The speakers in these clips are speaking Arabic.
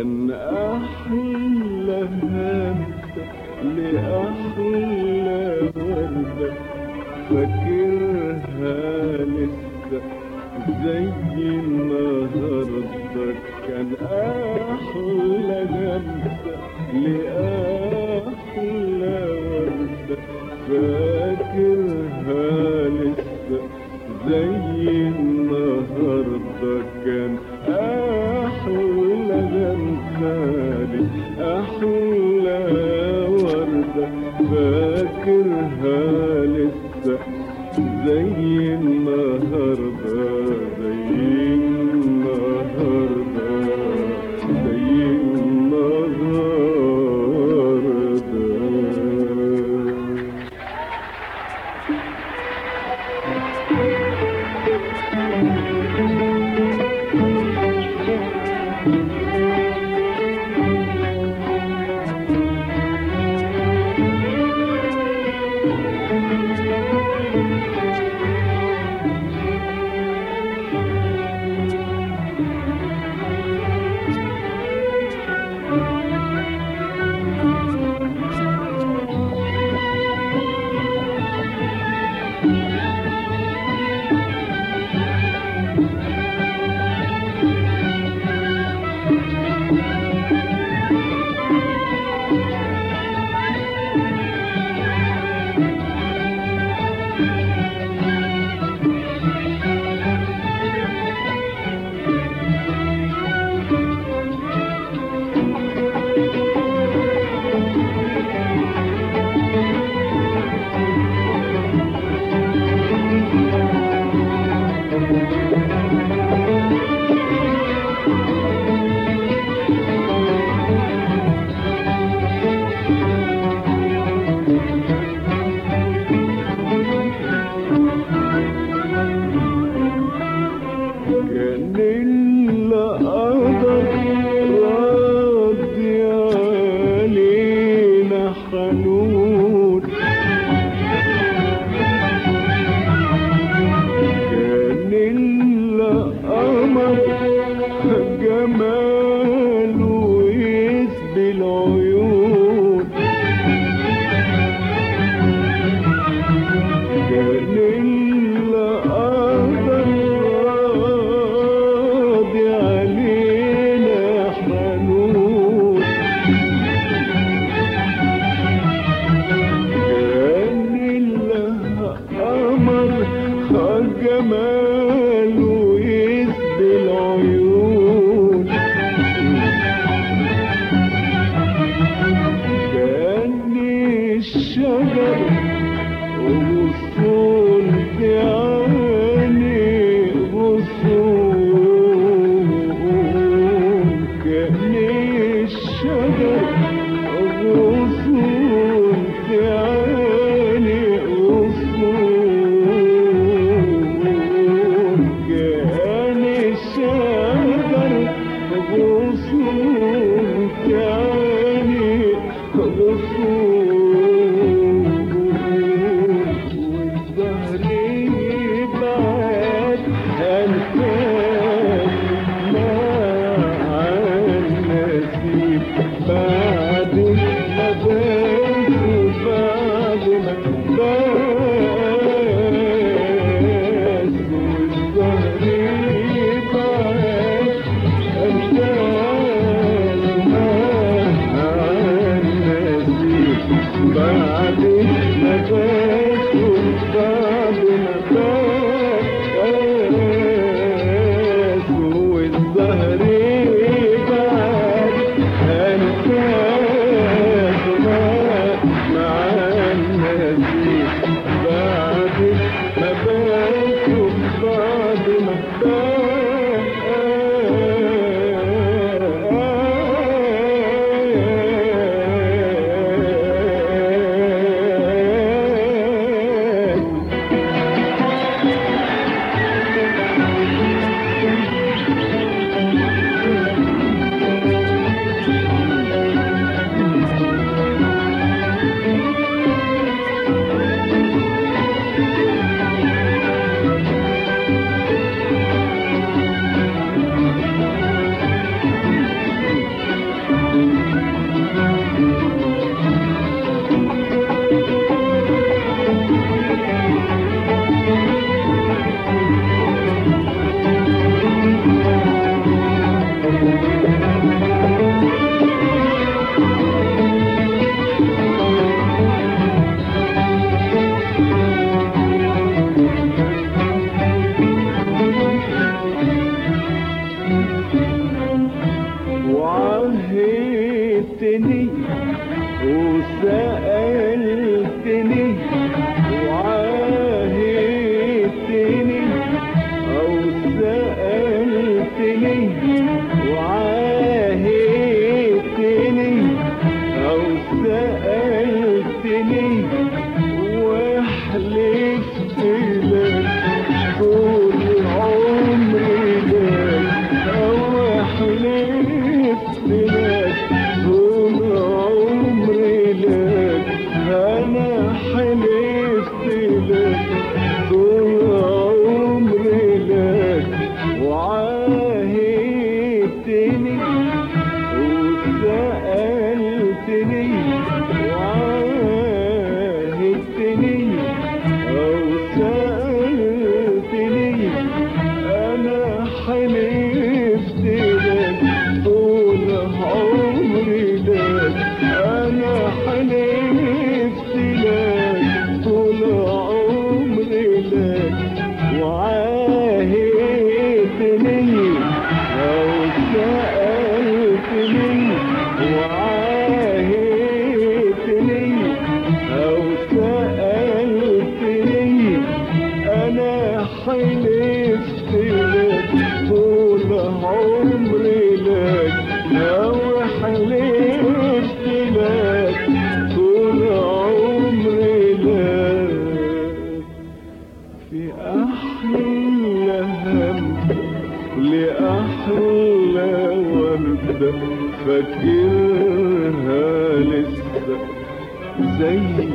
كان أحلى همسة لأحلى وردة فاكرها لسه زي النهاردة كان أحلى همسة لأحلى وردة فاكرها لسه زي النهاردة كان فاكرها لسه زي جماله يسد العيون.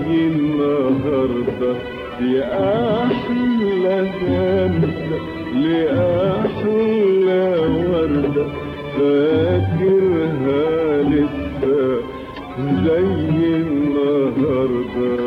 النهاردة يا أحلى جامدة لأحلى وردة فاكرها لسه زي النهارده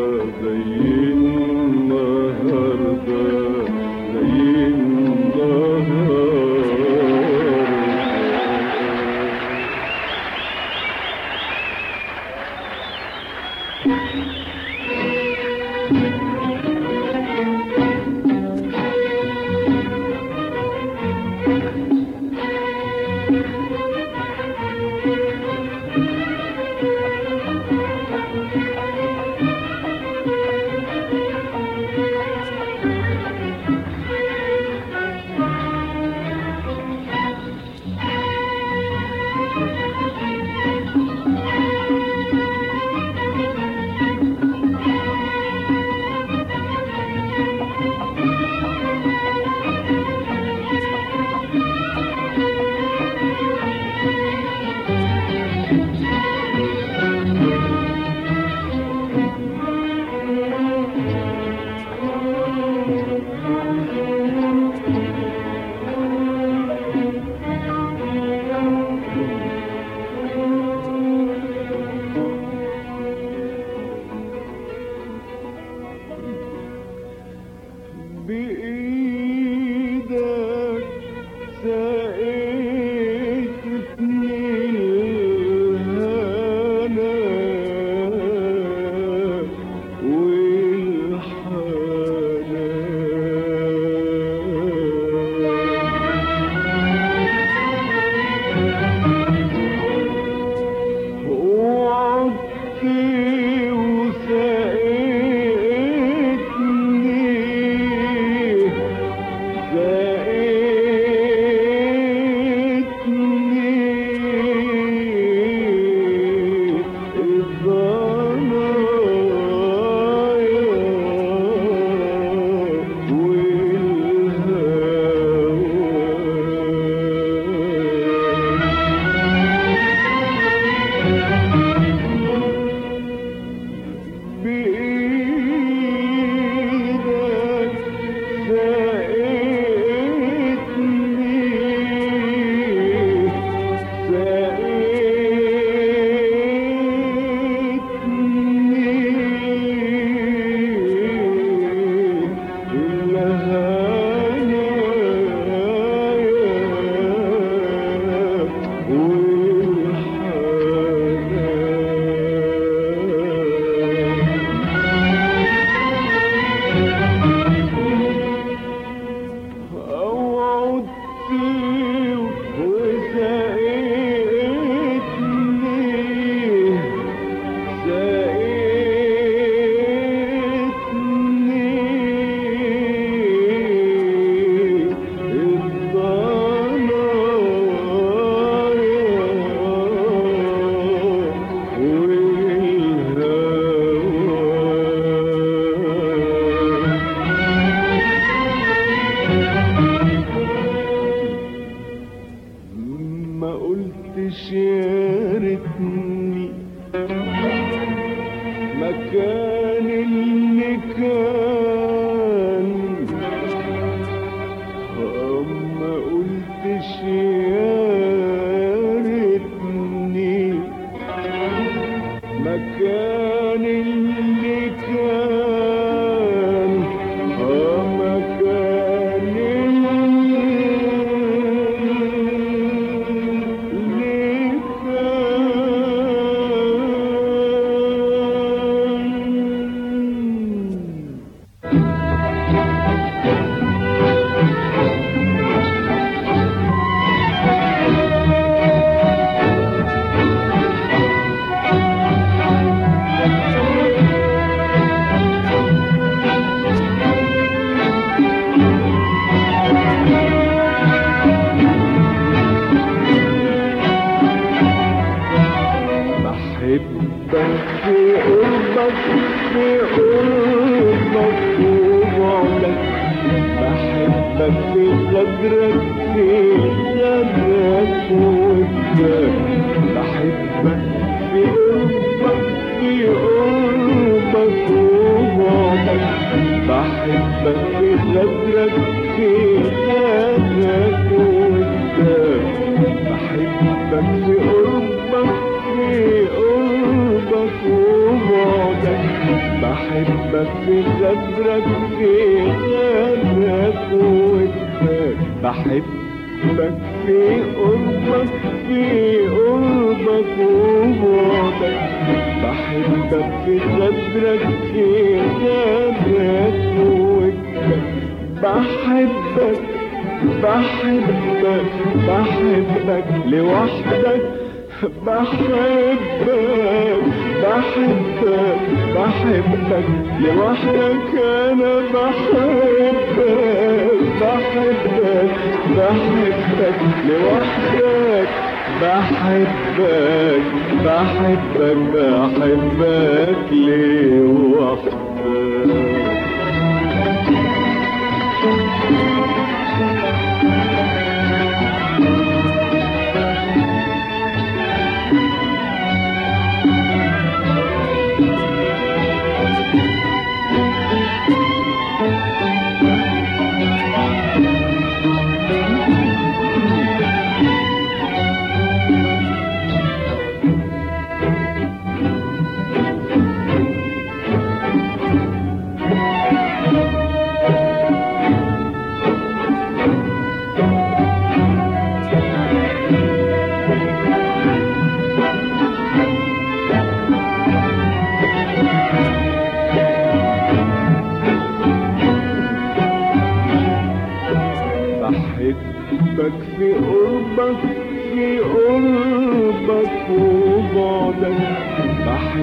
بحبك بحبك بحبك لوحدك. بحبك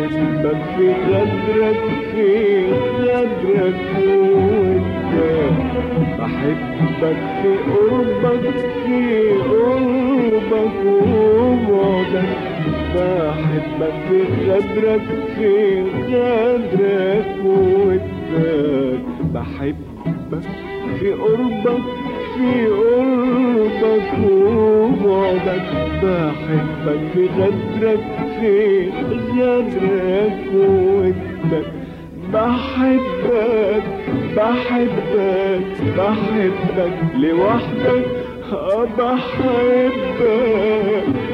في غدرك في غدرك بحبك في قربك في قربك وبعدك بحبك في قربك في قربك وبعدك بحبك في غدرك في غدرك وبعدك بحبك بحبك بحبك لوحدك آه بحبك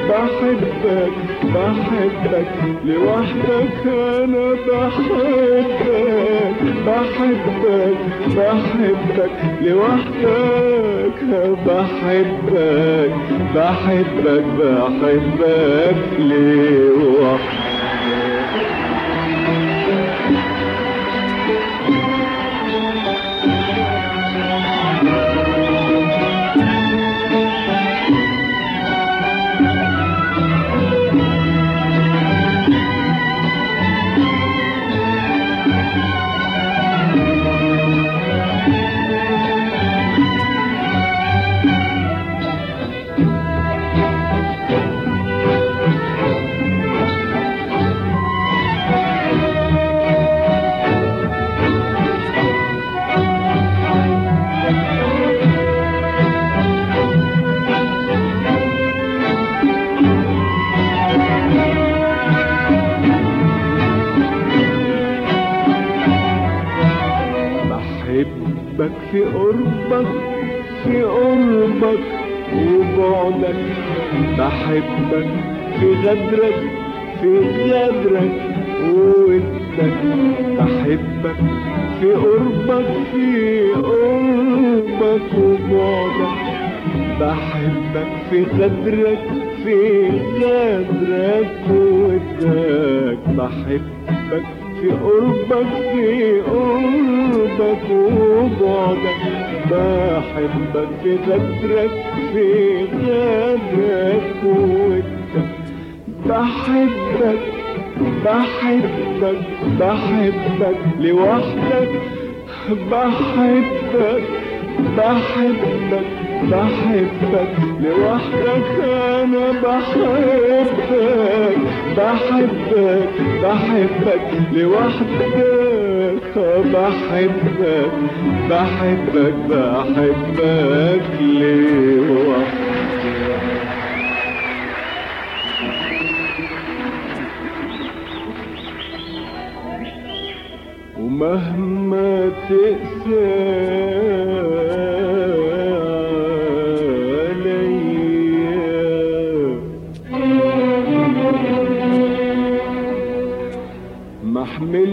بحبك بحبك لوحدك أنا بحبك بحبك بحبك لوحدك بحبك بحبك بحبك لوحدك. في قربك في قربك وبعدك بحبك في غدرك في غدرك. وودك بحبك في قربك في قربك وبعدك بحبك في غدرك في غدرك. وودك بحبك في قربك في قربك وبعدك. بحبك في غدرك في غدرك وودك بحبك بحبك بحبك لوحدك. بحبك بحبك بحبك لوحدك أنا بحبك. بحبك بحبك لوحدك بحبك. بحبك بحبك لوحدك. ومهما تقسى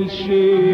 she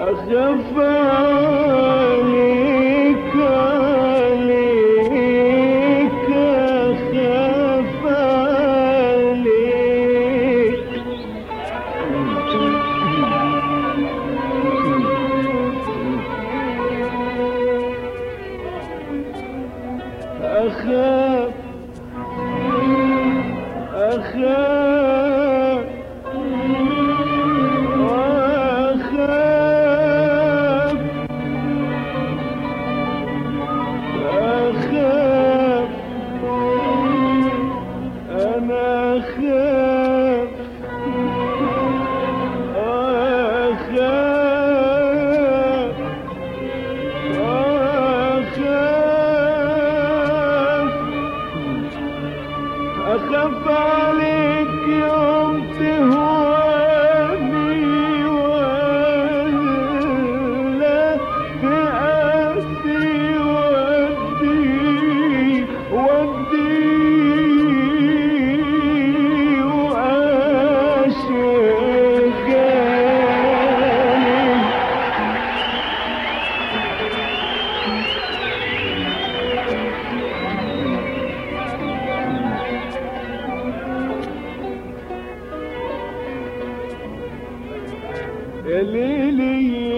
أخف يا